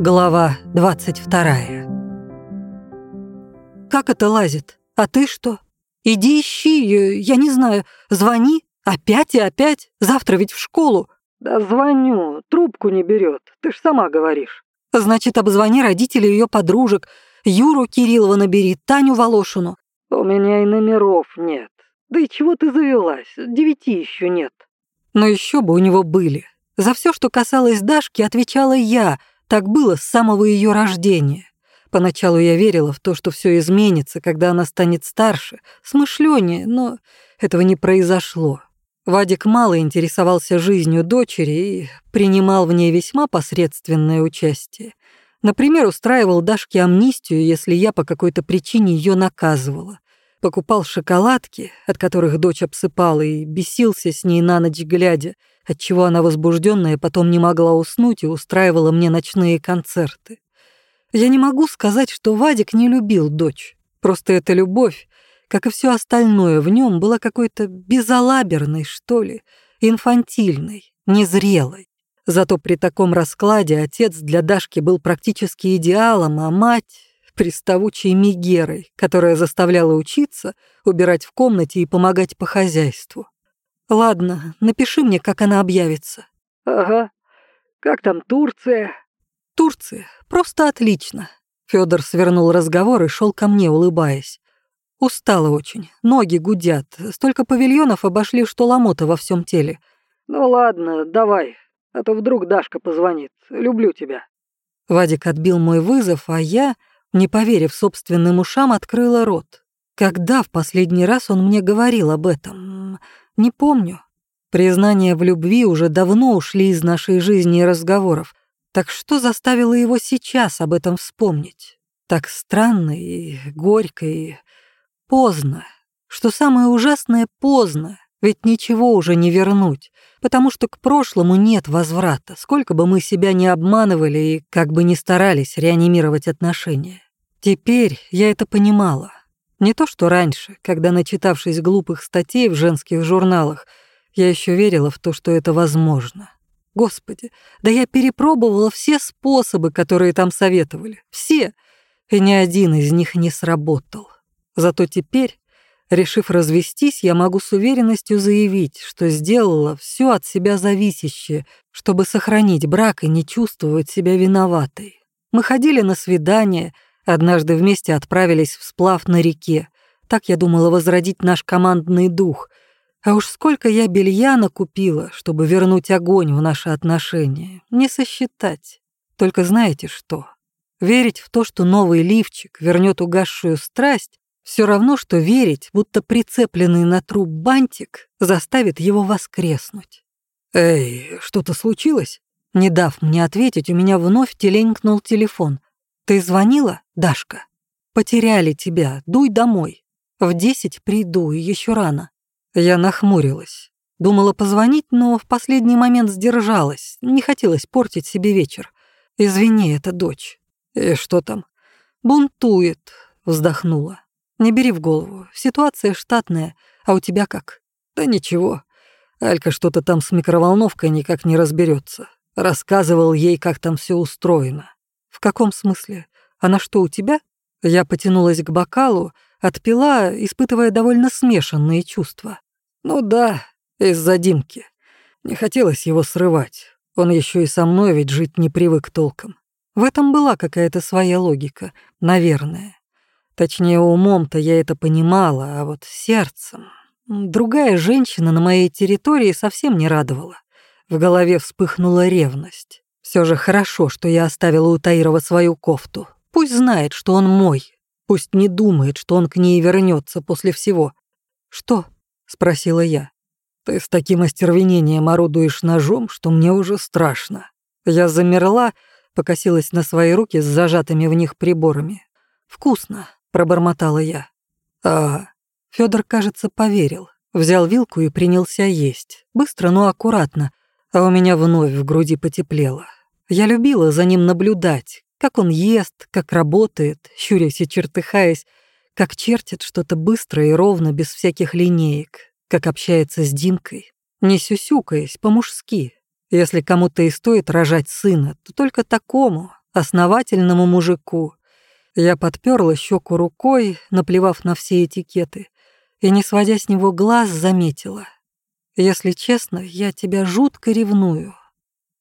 Глава 22 «Как это лазит? А ты что? Иди ищи ее, я не знаю, звони, опять и опять, завтра ведь в школу». «Да звоню, трубку не берет, ты ж сама говоришь». «Значит, обзвони родителей ее подружек, Юру Кириллова набери, Таню Волошину». «У меня и номеров нет. Да и чего ты завелась, девяти еще нет». Но еще бы у него были. За все, что касалось Дашки, отвечала я. Так было с самого ее рождения. Поначалу я верила в то, что все изменится, когда она станет старше, смышленнее, но этого не произошло. Вадик мало интересовался жизнью дочери и принимал в ней весьма посредственное участие. Например, устраивал Дашке амнистию, если я по какой-то причине ее наказывала покупал шоколадки, от которых дочь обсыпала, и бесился с ней на ночь глядя, отчего она возбужденная потом не могла уснуть и устраивала мне ночные концерты. Я не могу сказать, что Вадик не любил дочь. Просто эта любовь, как и все остальное в нем, была какой-то безалаберной, что ли, инфантильной, незрелой. Зато при таком раскладе отец для Дашки был практически идеалом, а мать приставучей Мигерой, которая заставляла учиться, убирать в комнате и помогать по хозяйству. Ладно, напиши мне, как она объявится. Ага. Как там Турция? Турция. Просто отлично. Федор свернул разговор и шел ко мне, улыбаясь. Устала очень, ноги гудят. Столько павильонов обошли, что ломота во всем теле. Ну ладно, давай, а то вдруг Дашка позвонит. Люблю тебя. Вадик отбил мой вызов, а я не поверив собственным ушам, открыла рот. Когда в последний раз он мне говорил об этом? Не помню. Признания в любви уже давно ушли из нашей жизни и разговоров. Так что заставило его сейчас об этом вспомнить? Так странно и горько и поздно. Что самое ужасное — поздно, ведь ничего уже не вернуть, потому что к прошлому нет возврата, сколько бы мы себя не обманывали и как бы ни старались реанимировать отношения. Теперь я это понимала. Не то что раньше, когда, начитавшись глупых статей в женских журналах, я еще верила в то, что это возможно. Господи, да я перепробовала все способы, которые там советовали. Все. И ни один из них не сработал. Зато теперь Решив развестись, я могу с уверенностью заявить, что сделала все от себя зависящее, чтобы сохранить брак и не чувствовать себя виноватой. Мы ходили на свидания, однажды вместе отправились в сплав на реке. Так я думала возродить наш командный дух. А уж сколько я белья накупила, чтобы вернуть огонь в наши отношения, не сосчитать. Только знаете что? Верить в то, что новый лифчик вернет угасшую страсть, все равно, что верить, будто прицепленный на труп бантик заставит его воскреснуть. «Эй, что-то случилось?» Не дав мне ответить, у меня вновь теленькнул телефон. «Ты звонила, Дашка?» «Потеряли тебя, дуй домой. В десять приду, и еще рано». Я нахмурилась. Думала позвонить, но в последний момент сдержалась. Не хотелось портить себе вечер. «Извини, это дочь». «И что там?» «Бунтует», — вздохнула. Не бери в голову. Ситуация штатная. А у тебя как? Да ничего. Алька что-то там с микроволновкой никак не разберется. Рассказывал ей, как там все устроено. В каком смысле? Она что, у тебя? Я потянулась к бокалу, отпила, испытывая довольно смешанные чувства. Ну да, из-за Димки. Не хотелось его срывать. Он еще и со мной ведь жить не привык толком. В этом была какая-то своя логика, наверное. Точнее, умом-то я это понимала, а вот сердцем... Другая женщина на моей территории совсем не радовала. В голове вспыхнула ревность. Все же хорошо, что я оставила у Таирова свою кофту. Пусть знает, что он мой. Пусть не думает, что он к ней вернется после всего. «Что?» — спросила я. «Ты с таким остервенением орудуешь ножом, что мне уже страшно». Я замерла, покосилась на свои руки с зажатыми в них приборами. «Вкусно пробормотала я. А, Федор, кажется, поверил. Взял вилку и принялся есть. Быстро, но аккуратно. А у меня вновь в груди потеплело. Я любила за ним наблюдать, как он ест, как работает, щурясь и чертыхаясь, как чертит что-то быстро и ровно, без всяких линеек, как общается с Димкой, не сюсюкаясь, по-мужски. Если кому-то и стоит рожать сына, то только такому, основательному мужику. Я подперла щеку рукой, наплевав на все этикеты, и, не сводя с него глаз, заметила. «Если честно, я тебя жутко ревную».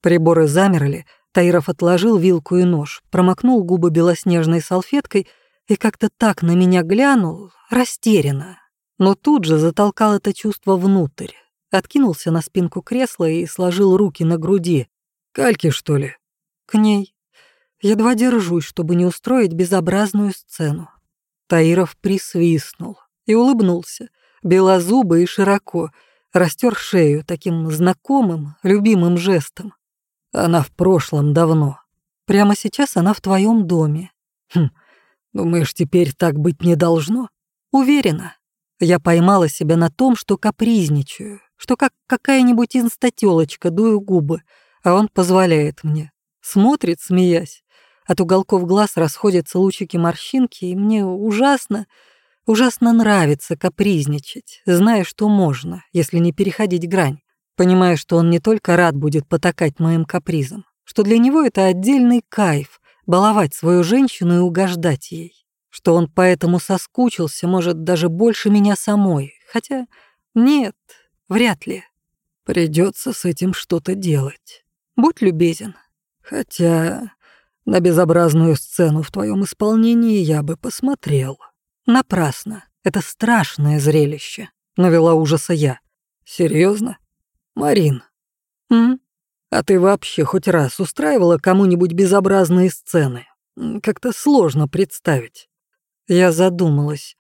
Приборы замерли, Таиров отложил вилку и нож, промокнул губы белоснежной салфеткой и как-то так на меня глянул, растерянно. Но тут же затолкал это чувство внутрь, откинулся на спинку кресла и сложил руки на груди. «Кальки, что ли?» «К ней. Едва держусь, чтобы не устроить безобразную сцену». Таиров присвистнул и улыбнулся, белозубо и широко, растер шею таким знакомым, любимым жестом. Она в прошлом давно. Прямо сейчас она в твоем доме. Хм, думаешь, теперь так быть не должно? Уверена. Я поймала себя на том, что капризничаю, что как какая-нибудь инстатёлочка дую губы, а он позволяет мне. Смотрит, смеясь. От уголков глаз расходятся лучики морщинки, и мне ужасно, ужасно нравится капризничать, зная, что можно, если не переходить грань, понимая, что он не только рад будет потакать моим капризам, что для него это отдельный кайф — баловать свою женщину и угождать ей, что он поэтому соскучился, может, даже больше меня самой, хотя нет, вряд ли. Придется с этим что-то делать. Будь любезен. Хотя на безобразную сцену в твоем исполнении я бы посмотрел. Напрасно. Это страшное зрелище. Навела ужаса я. Серьезно? Марин. М? А ты вообще хоть раз устраивала кому-нибудь безобразные сцены? Как-то сложно представить. Я задумалась.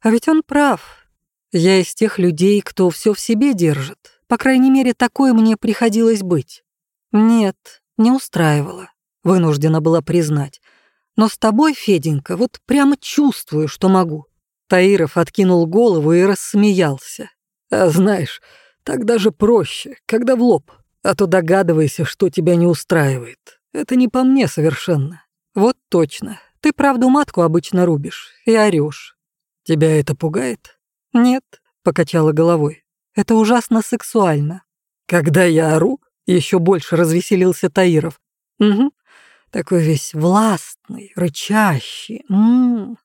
А ведь он прав. Я из тех людей, кто все в себе держит. По крайней мере, такое мне приходилось быть. Нет, не устраивала. Вынуждена была признать. Но с тобой, Феденька, вот прямо чувствую, что могу. Таиров откинул голову и рассмеялся. А знаешь, так даже проще, когда в лоб а то догадывайся, что тебя не устраивает. Это не по мне совершенно. Вот точно. Ты правду матку обычно рубишь и орёшь. Тебя это пугает? Нет, покачала головой. Это ужасно сексуально. Когда я ору, еще больше развеселился Таиров. Угу. Такой весь властный, рычащий. М -м -м.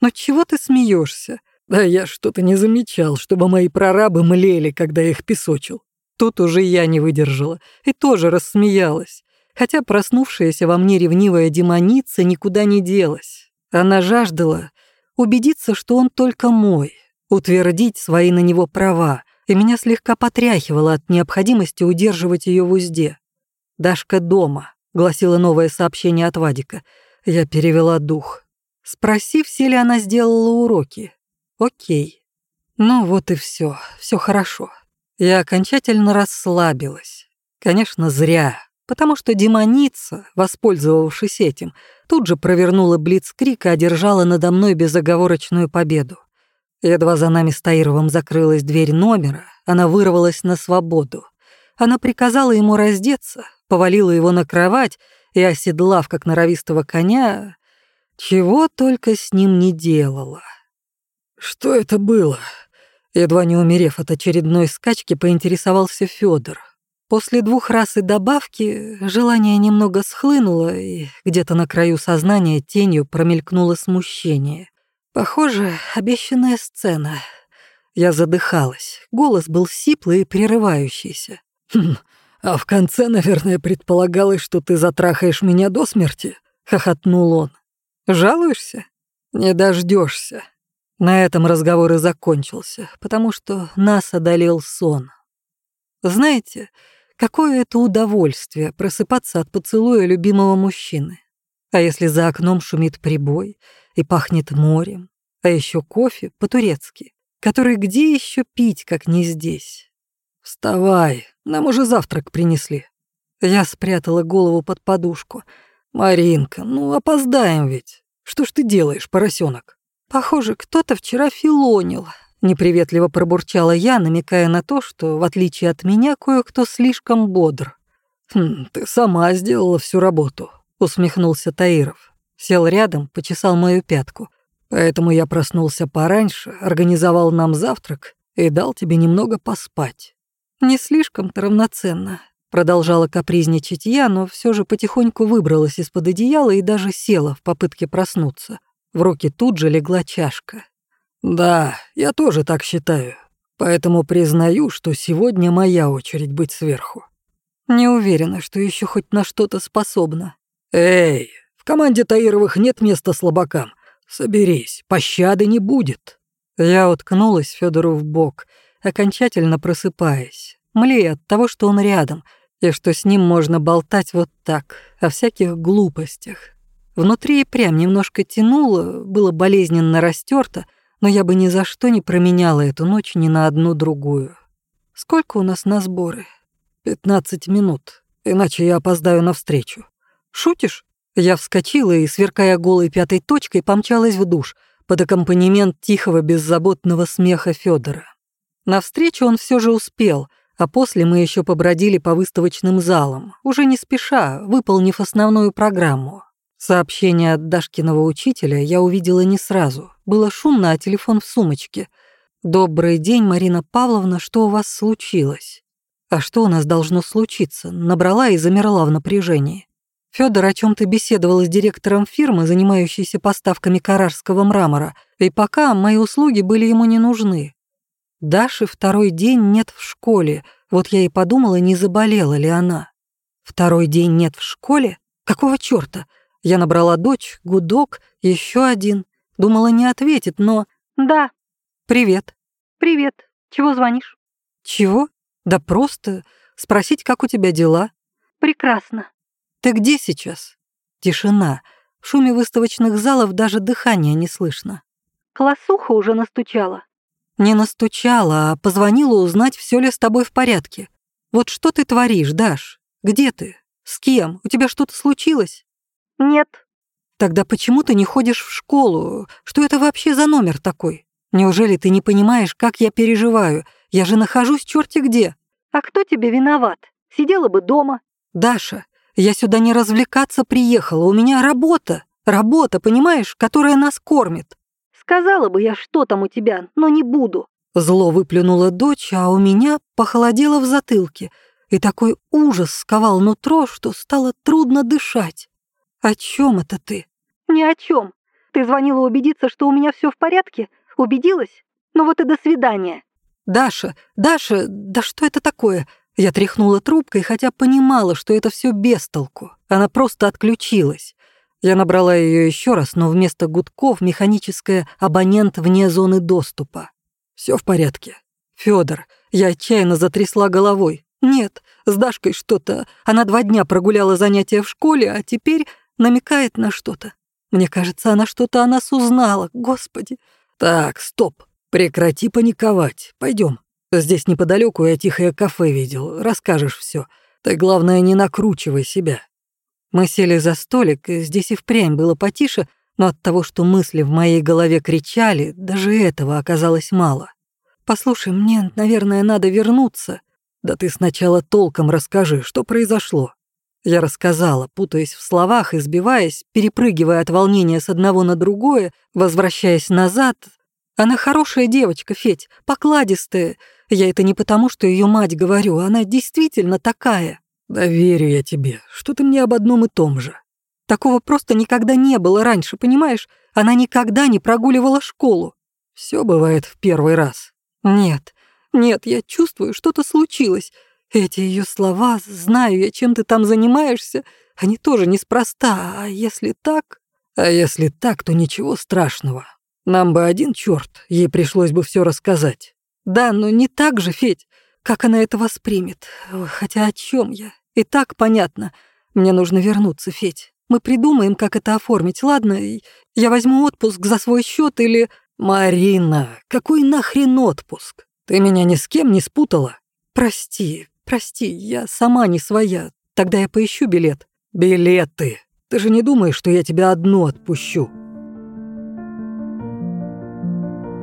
Но чего ты смеешься? Да я что-то не замечал, чтобы мои прорабы млели, когда я их песочил. Тут уже я не выдержала и тоже рассмеялась, хотя проснувшаяся во мне ревнивая демоница никуда не делась. Она жаждала убедиться, что он только мой, утвердить свои на него права, и меня слегка потряхивало от необходимости удерживать ее в узде. «Дашка дома», — гласило новое сообщение от Вадика. Я перевела дух. Спроси, все ли она сделала уроки. Окей. Ну вот и все, все хорошо. Я окончательно расслабилась. Конечно, зря, потому что демоница, воспользовавшись этим, тут же провернула блицкрик и одержала надо мной безоговорочную победу. Едва за нами с Таировым закрылась дверь номера, она вырвалась на свободу. Она приказала ему раздеться, повалила его на кровать и, оседлав, как норовистого коня, чего только с ним не делала. «Что это было?» Едва не умерев от очередной скачки, поинтересовался Федор. После двух раз и добавки желание немного схлынуло, и где-то на краю сознания тенью промелькнуло смущение. Похоже, обещанная сцена. Я задыхалась, голос был сиплый и прерывающийся. «Хм, а в конце, наверное, предполагалось, что ты затрахаешь меня до смерти?» — хохотнул он. «Жалуешься? Не дождешься. На этом разговор и закончился, потому что нас одолел сон. Знаете, какое это удовольствие просыпаться от поцелуя любимого мужчины. А если за окном шумит прибой и пахнет морем, а еще кофе по-турецки, который где еще пить, как не здесь? Вставай, нам уже завтрак принесли. Я спрятала голову под подушку. Маринка, ну опоздаем ведь. Что ж ты делаешь, поросенок? «Похоже, кто-то вчера филонил», — неприветливо пробурчала я, намекая на то, что, в отличие от меня, кое-кто слишком бодр. «Хм, ты сама сделала всю работу», — усмехнулся Таиров. Сел рядом, почесал мою пятку. «Поэтому я проснулся пораньше, организовал нам завтрак и дал тебе немного поспать». «Не слишком-то равноценно. Продолжала капризничать я, но все же потихоньку выбралась из-под одеяла и даже села в попытке проснуться. В руки тут же легла чашка. «Да, я тоже так считаю. Поэтому признаю, что сегодня моя очередь быть сверху». Не уверена, что еще хоть на что-то способна. «Эй, в команде Таировых нет места слабакам. Соберись, пощады не будет». Я уткнулась Федору в бок, окончательно просыпаясь, млея от того, что он рядом, и что с ним можно болтать вот так, о всяких глупостях. Внутри и прям немножко тянуло, было болезненно растерто, но я бы ни за что не променяла эту ночь ни на одну другую. Сколько у нас на сборы? Пятнадцать минут, иначе я опоздаю на встречу. Шутишь? Я вскочила и, сверкая голой пятой точкой, помчалась в душ под аккомпанемент тихого беззаботного смеха Федора. На встречу он все же успел, а после мы еще побродили по выставочным залам, уже не спеша, выполнив основную программу. Сообщение от Дашкиного учителя я увидела не сразу. Было шумно, а телефон в сумочке. «Добрый день, Марина Павловна, что у вас случилось?» «А что у нас должно случиться?» Набрала и замерла в напряжении. Федор о чем то беседовал с директором фирмы, занимающейся поставками карарского мрамора, и пока мои услуги были ему не нужны. Даши второй день нет в школе, вот я и подумала, не заболела ли она. Второй день нет в школе? Какого чёрта? Я набрала дочь, гудок, еще один. Думала, не ответит, но... Да. Привет. Привет. Чего звонишь? Чего? Да просто спросить, как у тебя дела. Прекрасно. Ты где сейчас? Тишина. В шуме выставочных залов даже дыхания не слышно. Классуха уже настучала. Не настучала, а позвонила узнать, все ли с тобой в порядке. Вот что ты творишь, Даш? Где ты? С кем? У тебя что-то случилось? Нет. Тогда почему ты не ходишь в школу? Что это вообще за номер такой? Неужели ты не понимаешь, как я переживаю? Я же нахожусь черти где. А кто тебе виноват? Сидела бы дома. Даша, я сюда не развлекаться приехала, у меня работа. Работа, понимаешь, которая нас кормит. Сказала бы я, что там у тебя, но не буду. Зло выплюнула дочь, а у меня похолодело в затылке, и такой ужас сковал нутро, что стало трудно дышать. «О чем это ты?» «Ни о чем. Ты звонила убедиться, что у меня все в порядке? Убедилась? Ну вот и до свидания». «Даша, Даша, да что это такое?» Я тряхнула трубкой, хотя понимала, что это все без толку. Она просто отключилась. Я набрала ее еще раз, но вместо гудков механическая абонент вне зоны доступа. Все в порядке. Федор, я отчаянно затрясла головой. Нет, с Дашкой что-то. Она два дня прогуляла занятия в школе, а теперь намекает на что-то. Мне кажется, она что-то о нас узнала, господи. Так, стоп, прекрати паниковать, пойдем. Здесь неподалеку я тихое кафе видел, расскажешь все. Ты, главное, не накручивай себя. Мы сели за столик, и здесь и впрямь было потише, но от того, что мысли в моей голове кричали, даже этого оказалось мало. «Послушай, мне, наверное, надо вернуться». «Да ты сначала толком расскажи, что произошло». Я рассказала, путаясь в словах, избиваясь, перепрыгивая от волнения с одного на другое, возвращаясь назад. Она хорошая девочка, Федь, покладистая. Я это не потому, что ее мать говорю, она действительно такая. Да верю я тебе, что ты мне об одном и том же. Такого просто никогда не было раньше, понимаешь? Она никогда не прогуливала школу. Все бывает в первый раз. Нет, нет, я чувствую, что-то случилось. Эти ее слова, знаю я, чем ты там занимаешься, они тоже неспроста, а если так... А если так, то ничего страшного. Нам бы один черт, ей пришлось бы все рассказать. Да, но не так же, Федь. Как она это воспримет? Хотя о чем я? И так понятно. Мне нужно вернуться, Федь. Мы придумаем, как это оформить, ладно? Я возьму отпуск за свой счет или... Марина, какой нахрен отпуск? Ты меня ни с кем не спутала? Прости, прости, я сама не своя. Тогда я поищу билет. Билеты. Ты же не думаешь, что я тебя одну отпущу?